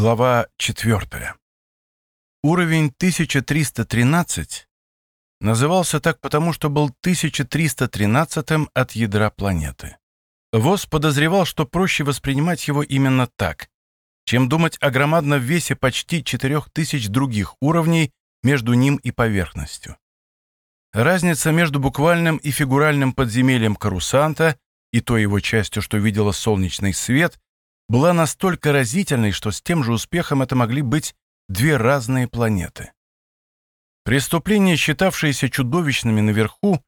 Глава 4. Уровень 1313 назывался так потому, что был 1313 от ядра планеты. ВОЗ подозревал, что проще воспринимать его именно так, чем думать о громадном весе почти 4000 других уровней между ним и поверхностью. Разница между буквальным и фигуральным подземельем Карусанта и той его частью, что видела солнечный свет, была настолько разительной, что с тем же успехом это могли быть две разные планеты. Преступления, считавшиеся чудовищными наверху,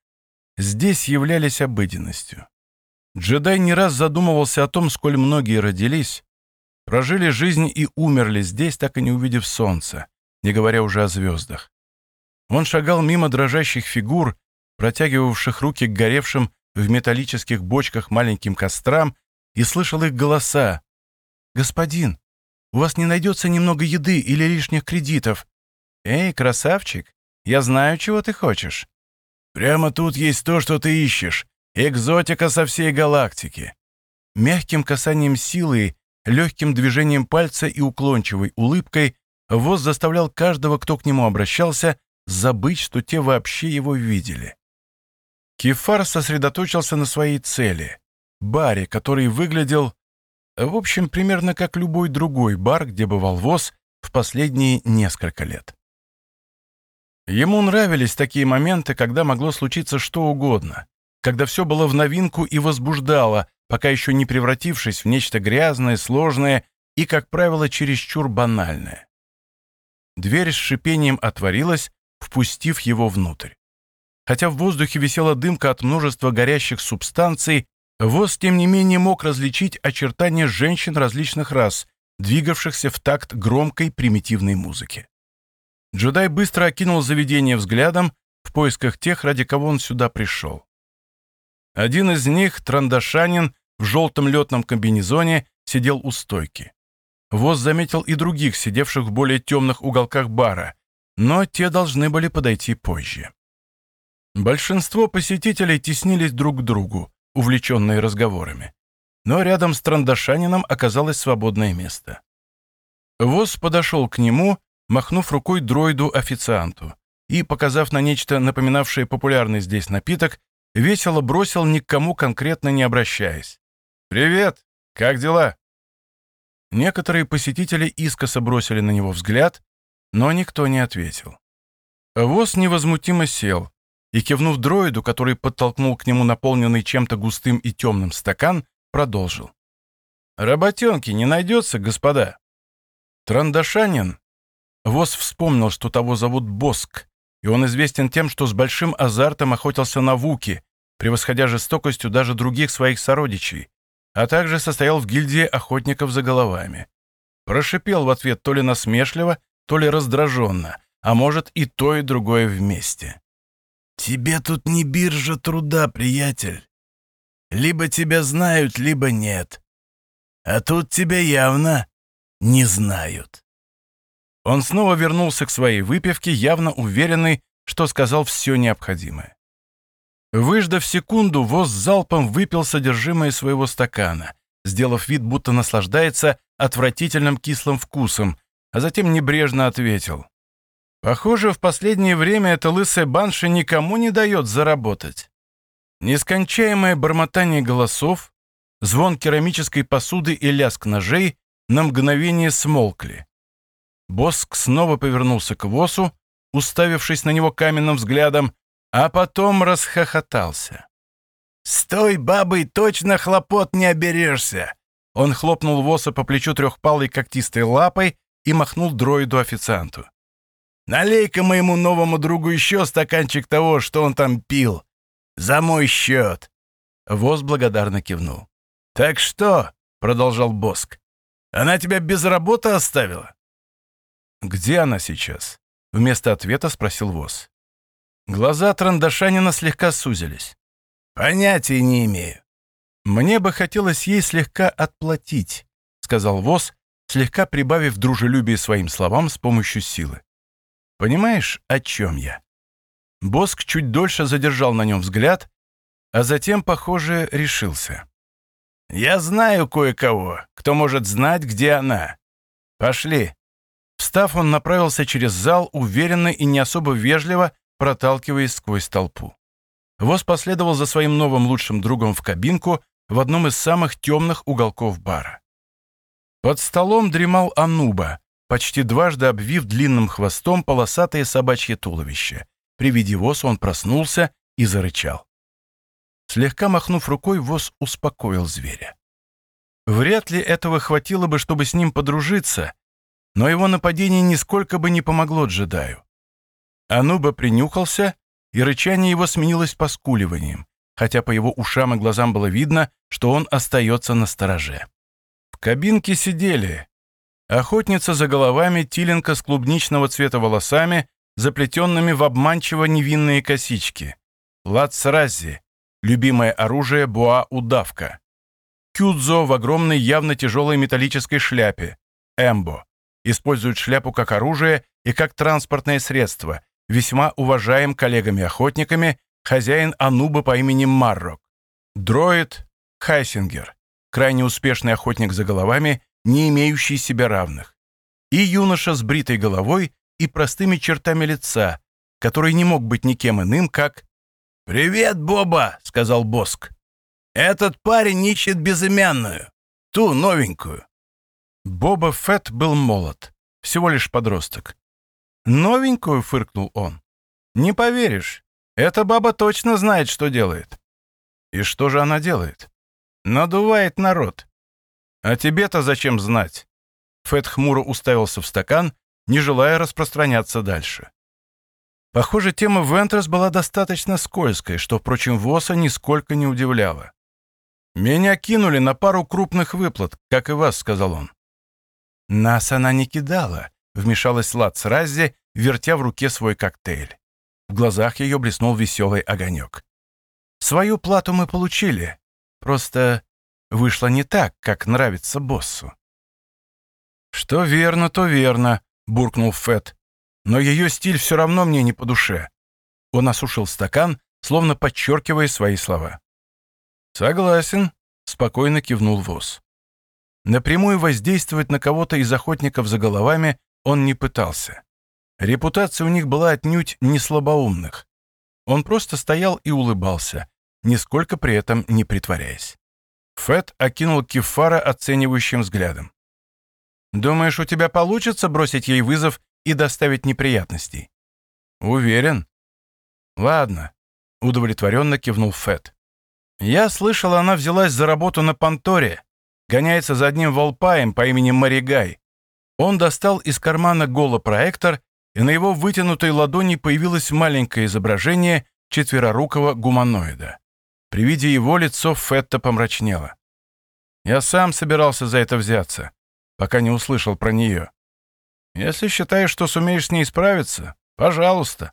здесь являлись обыденностью. Джедай не раз задумывался о том, сколь многие родились, прожили жизнь и умерли здесь, так и не увидев солнца, не говоря уже о звездах. Он шагал мимо дрожащих фигур, протягивавших руки к горевшим в металлических бочках маленьким кострам, и слышал их голоса, «Господин, у вас не найдется немного еды или лишних кредитов?» «Эй, красавчик, я знаю, чего ты хочешь». «Прямо тут есть то, что ты ищешь. Экзотика со всей галактики». Мягким касанием силы, легким движением пальца и уклончивой улыбкой ВОЗ заставлял каждого, кто к нему обращался, забыть, что те вообще его видели. Кефар сосредоточился на своей цели — баре, который выглядел в общем, примерно как любой другой бар, где бывал ВОЗ в последние несколько лет. Ему нравились такие моменты, когда могло случиться что угодно, когда все было в новинку и возбуждало, пока еще не превратившись в нечто грязное, сложное и, как правило, чересчур банальное. Дверь с шипением отворилась, впустив его внутрь. Хотя в воздухе висела дымка от множества горящих субстанций, ВОЗ, тем не менее, мог различить очертания женщин различных рас, двигавшихся в такт громкой примитивной музыки. Джедай быстро окинул заведение взглядом в поисках тех, ради кого он сюда пришел. Один из них, трандашанин, в желтом летном комбинезоне, сидел у стойки. ВОЗ заметил и других, сидевших в более темных уголках бара, но те должны были подойти позже. Большинство посетителей теснились друг к другу, увлеченные разговорами. Но рядом с Трандашанином оказалось свободное место. Воз подошел к нему, махнув рукой дроиду-официанту, и, показав на нечто напоминавшее популярный здесь напиток, весело бросил, ни к кому конкретно не обращаясь. «Привет! Как дела?» Некоторые посетители искоса бросили на него взгляд, но никто не ответил. Воз невозмутимо сел, и, кивнув дроиду, который подтолкнул к нему наполненный чем-то густым и темным стакан, продолжил. «Работенки не найдется, господа?» Трандашанин. Воз вспомнил, что того зовут Боск, и он известен тем, что с большим азартом охотился на вуки, превосходя жестокостью даже других своих сородичей, а также состоял в гильдии охотников за головами. Прошипел в ответ то ли насмешливо, то ли раздраженно, а может и то, и другое вместе. «Тебе тут не биржа труда, приятель. Либо тебя знают, либо нет. А тут тебя явно не знают». Он снова вернулся к своей выпивке, явно уверенный, что сказал все необходимое. Выждав секунду, Воз залпом выпил содержимое своего стакана, сделав вид, будто наслаждается отвратительным кислым вкусом, а затем небрежно ответил. Похоже, в последнее время эта лысая банша никому не дает заработать. Нескончаемое бормотание голосов, звон керамической посуды и лязг ножей на мгновение смолкли. Боск снова повернулся к Восу, уставившись на него каменным взглядом, а потом расхохотался. «Стой, бабой, точно хлопот не оберешься!» Он хлопнул Воса по плечу трехпалой когтистой лапой и махнул дроиду-официанту. Налей-ка моему новому другу еще стаканчик того, что он там пил. За мой счет. Воз благодарно кивнул. «Так что?» — продолжал Боск. «Она тебя без работы оставила?» «Где она сейчас?» — вместо ответа спросил Воз. Глаза Трандашанина слегка сузились. «Понятия не имею». «Мне бы хотелось ей слегка отплатить», — сказал Воз, слегка прибавив дружелюбие своим словам с помощью силы. Понимаешь, о чем я?» Боск чуть дольше задержал на нем взгляд, а затем, похоже, решился. «Я знаю кое-кого, кто может знать, где она. «Пошли!» Встав, он направился через зал, уверенно и не особо вежливо, проталкиваясь сквозь толпу. Воз последовал за своим новым лучшим другом в кабинку в одном из самых темных уголков бара. Под столом дремал Ануба, почти дважды обвив длинным хвостом полосатое собачье туловище. При виде Воз он проснулся и зарычал. Слегка махнув рукой, Воз успокоил зверя. Вряд ли этого хватило бы, чтобы с ним подружиться, но его нападение нисколько бы не помогло джедаю. Ануба принюхался, и рычание его сменилось поскуливанием, хотя по его ушам и глазам было видно, что он остается на стороже. В кабинке сидели охотница за головами, тиленка с клубничного цвета волосами, заплетенными в обманчиво невинные косички, лацрази, любимое оружие буа-удавка, кюдзо в огромной явно тяжелой металлической шляпе, эмбо, используют шляпу как оружие и как транспортное средство, весьма уважаем коллегами-охотниками, хозяин Ануба по имени Маррок. Дроид Хайсингер, крайне успешный охотник за головами, не имеющий себе равных. И юноша с бритой головой и простыми чертами лица, который не мог быть никем иным, как «Привет, Боба!» — сказал Боск. «Этот парень ищет безымянную, ту новенькую». Боба Фетт был молод, всего лишь подросток. «Новенькую?» — фыркнул он. «Не поверишь, эта баба точно знает, что делает». «И что же она делает?» «Надувает народ». «А тебе-то зачем знать?» Фет хмуро уставился в стакан, не желая распространяться дальше. Похоже, тема Вентрес была достаточно скользкой, что, впрочем, Воса нисколько не удивляло. «Меня кинули на пару крупных выплат, как и вас», — сказал он. «Нас она не кидала», — вмешалась Лац Раззи, вертя в руке свой коктейль. В глазах ее блеснул веселый огонек. «Свою плату мы получили. Просто вышло не так, как нравится боссу». «Что верно, то верно», — буркнул Фет. «Но ее стиль все равно мне не по душе». Он осушил стакан, словно подчеркивая свои слова. «Согласен», — спокойно кивнул Воз. Напрямую воздействовать на кого-то из охотников за головами он не пытался. Репутация у них была отнюдь не слабоумных. Он просто стоял и улыбался, нисколько при этом не притворяясь. Фэт окинул Кефара оценивающим взглядом. «Думаешь, у тебя получится бросить ей вызов и доставить неприятностей?» «Уверен». «Ладно», — удовлетворенно кивнул Фэт. «Я слышал, она взялась за работу на Панторе, гоняется за одним волпаем по имени Маригай. Он достал из кармана голопроектор, и на его вытянутой ладони появилось маленькое изображение четверорукого гуманоида. При виде его лицо Фетта помрачнело. Я сам собирался за это взяться, пока не услышал про нее. Если считаешь, что сумеешь с ней справиться, пожалуйста.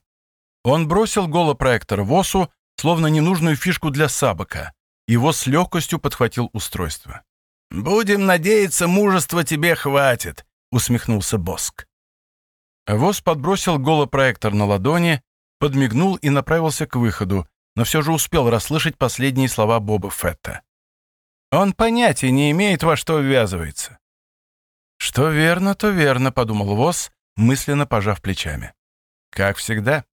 Он бросил голопроектор в осу, словно ненужную фишку для сабака. Его с легкостью подхватил устройство. «Будем надеяться, мужества тебе хватит», — усмехнулся Боск. Воз подбросил голопроектор на ладони, подмигнул и направился к выходу, но все же успел расслышать последние слова Боба Фетта. «Он понятия не имеет, во что ввязывается». «Что верно, то верно», — подумал Воз, мысленно пожав плечами. «Как всегда».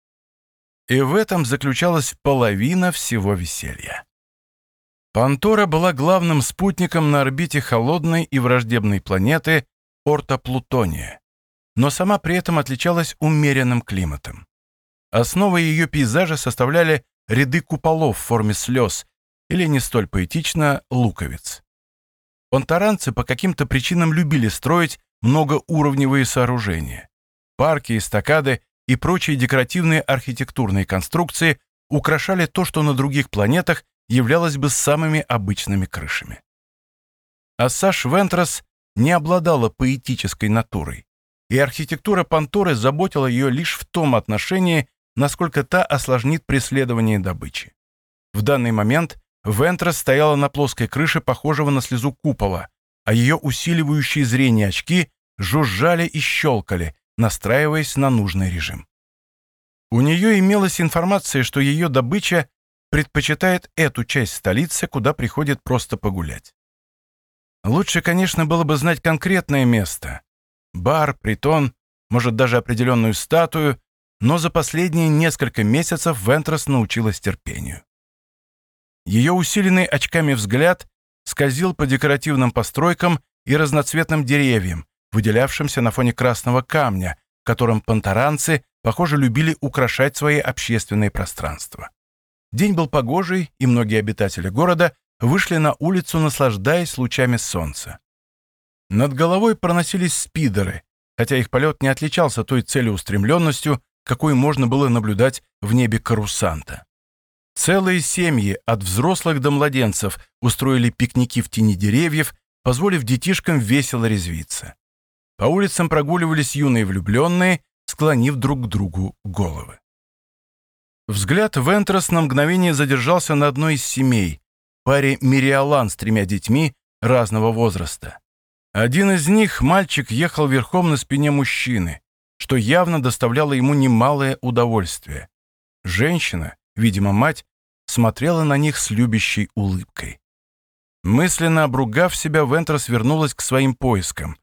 И в этом заключалась половина всего веселья. Пантора была главным спутником на орбите холодной и враждебной планеты Орта-Плутония, но сама при этом отличалась умеренным климатом. Основой ее пейзажа составляли ряды куполов в форме слез или, не столь поэтично, луковиц. Понтаранцы по каким-то причинам любили строить многоуровневые сооружения. Парки, эстакады и прочие декоративные архитектурные конструкции украшали то, что на других планетах являлась бы самыми обычными крышами. А Саш Вентрос не обладала поэтической натурой, и архитектура Панторы заботила ее лишь в том отношении, насколько та осложнит преследование добычи. В данный момент Вентрос стояла на плоской крыше, похожего на слезу купола, а ее усиливающие зрение очки жужжали и щелкали, настраиваясь на нужный режим. У нее имелась информация, что ее добыча предпочитает эту часть столицы, куда приходит просто погулять. Лучше, конечно, было бы знать конкретное место, бар, притон, может, даже определенную статую, но за последние несколько месяцев Вентрос научилась терпению. Ее усиленный очками взгляд скользил по декоративным постройкам и разноцветным деревьям, выделявшимся на фоне красного камня, которым понтаранцы, похоже, любили украшать свои общественные пространства. День был погожий, и многие обитатели города вышли на улицу, наслаждаясь лучами солнца. Над головой проносились спидеры, хотя их полет не отличался той целеустремленностью, какой можно было наблюдать в небе карусанта. Целые семьи, от взрослых до младенцев, устроили пикники в тени деревьев, позволив детишкам весело резвиться. По улицам прогуливались юные влюбленные, склонив друг к другу головы. Взгляд Вентрос на мгновение задержался на одной из семей, паре Мириалан с тремя детьми разного возраста. Один из них, мальчик, ехал верхом на спине мужчины, что явно доставляло ему немалое удовольствие. Женщина, видимо, мать, смотрела на них с любящей улыбкой. Мысленно обругав себя, Вентрос вернулась к своим поискам,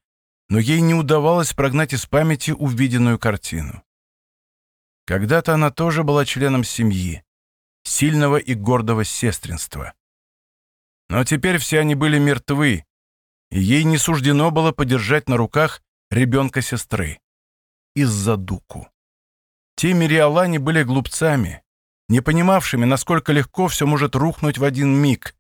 но ей не удавалось прогнать из памяти увиденную картину. Когда-то она тоже была членом семьи, сильного и гордого сестринства. Но теперь все они были мертвы, и ей не суждено было подержать на руках ребенка сестры. Из-за дуку. Те Мириалани были глупцами, не понимавшими, насколько легко все может рухнуть в один миг.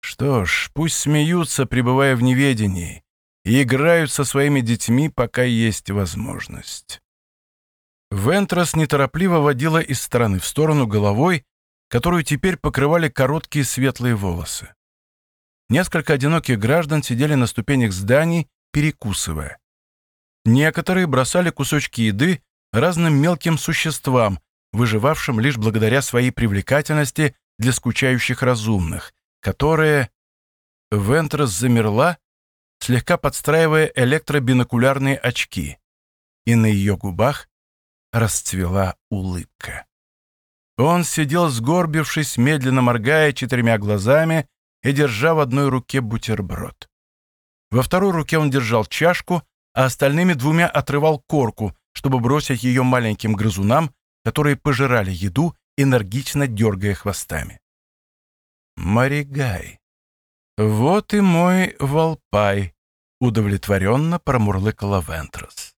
Что ж, пусть смеются, пребывая в неведении, и играют со своими детьми, пока есть возможность. Вентрос неторопливо водила из стороны в сторону головой, которую теперь покрывали короткие светлые волосы. Несколько одиноких граждан сидели на ступенях зданий, перекусывая. Некоторые бросали кусочки еды разным мелким существам, выживавшим лишь благодаря своей привлекательности для скучающих разумных, которые... Вентрос замерла, слегка подстраивая электробинокулярные очки, и на ее губах расцвела улыбка. Он сидел сгорбившись, медленно моргая четырьмя глазами и держа в одной руке бутерброд. Во второй руке он держал чашку, а остальными двумя отрывал корку, чтобы бросить ее маленьким грызунам, которые пожирали еду, энергично дергая хвостами. «Маригай, вот и мой волпай», — удовлетворенно промурлыкала Вентрос.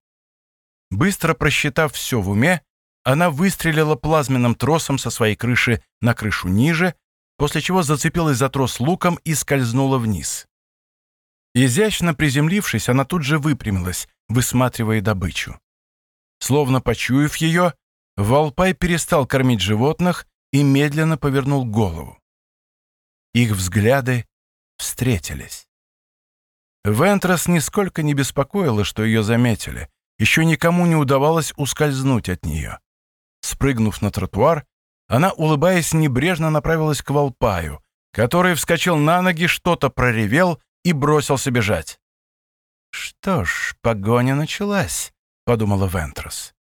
Быстро просчитав все в уме, она выстрелила плазменным тросом со своей крыши на крышу ниже, после чего зацепилась за трос луком и скользнула вниз. Изящно приземлившись, она тут же выпрямилась, высматривая добычу. Словно почуяв ее, Волпай перестал кормить животных и медленно повернул голову. Их взгляды встретились. Вентрос нисколько не беспокоила, что ее заметили. Еще никому не удавалось ускользнуть от нее. Спрыгнув на тротуар, она, улыбаясь, небрежно направилась к Волпаю, который вскочил на ноги, что-то проревел и бросился бежать. «Что ж, погоня началась», — подумала Вентрос.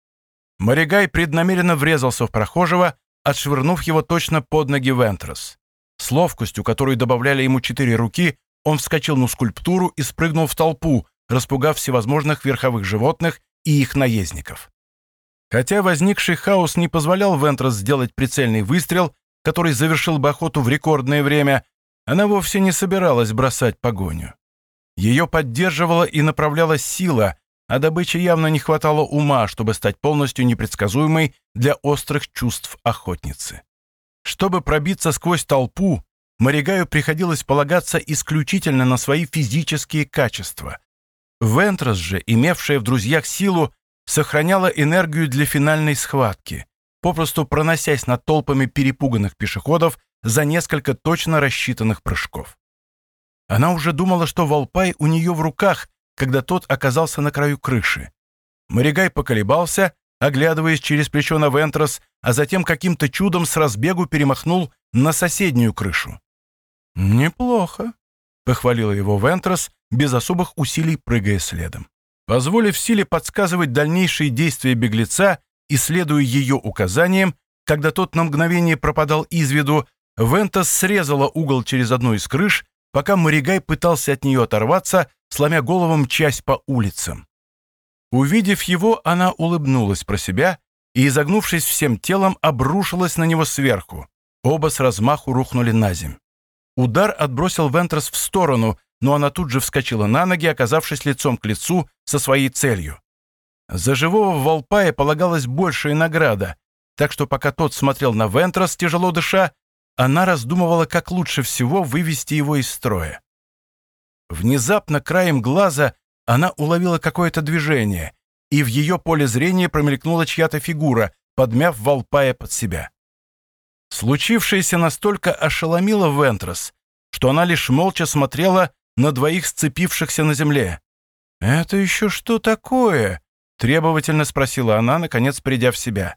Моригай преднамеренно врезался в прохожего, отшвырнув его точно под ноги Вентрос. С ловкостью, которую добавляли ему четыре руки, он вскочил на скульптуру и спрыгнул в толпу, распугав всевозможных верховых животных и их наездников. Хотя возникший хаос не позволял Вентрос сделать прицельный выстрел, который завершил бы охоту в рекордное время, она вовсе не собиралась бросать погоню. Ее поддерживала и направляла сила, а добыче явно не хватало ума, чтобы стать полностью непредсказуемой для острых чувств охотницы. Чтобы пробиться сквозь толпу, Маригаю приходилось полагаться исключительно на свои физические качества. Вентрос же, имевшая в друзьях силу, сохраняла энергию для финальной схватки, попросту проносясь над толпами перепуганных пешеходов за несколько точно рассчитанных прыжков. Она уже думала, что Волпай у нее в руках, когда тот оказался на краю крыши. Моригай поколебался, оглядываясь через плечо на Вентрос, а затем каким-то чудом с разбегу перемахнул на соседнюю крышу. «Неплохо», — похвалила его Вентрос, без особых усилий прыгая следом. Позволив силе подсказывать дальнейшие действия беглеца и следуя ее указаниям, когда тот на мгновение пропадал из виду, Вентас срезала угол через одну из крыш, пока Моригай пытался от нее оторваться, сломя головом часть по улицам. Увидев его, она улыбнулась про себя и, изогнувшись всем телом, обрушилась на него сверху. Оба с размаху рухнули на земь. Удар отбросил Вентрос в сторону, но она тут же вскочила на ноги, оказавшись лицом к лицу со своей целью. За живого Волпая полагалась большая награда, так что пока тот смотрел на Вентрос, тяжело дыша, она раздумывала, как лучше всего вывести его из строя. Внезапно краем глаза она уловила какое-то движение, и в ее поле зрения промелькнула чья-то фигура, подмяв Волпая под себя. Случившееся настолько ошеломило Вентрос, что она лишь молча смотрела на двоих сцепившихся на земле. «Это еще что такое?» — требовательно спросила она, наконец придя в себя.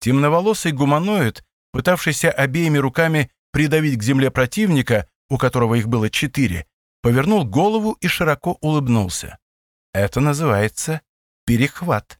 Темноволосый гуманоид, пытавшийся обеими руками придавить к земле противника, у которого их было четыре, повернул голову и широко улыбнулся. Это называется перехват.